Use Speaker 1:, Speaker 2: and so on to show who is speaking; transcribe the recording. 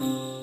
Speaker 1: Mm-hmm.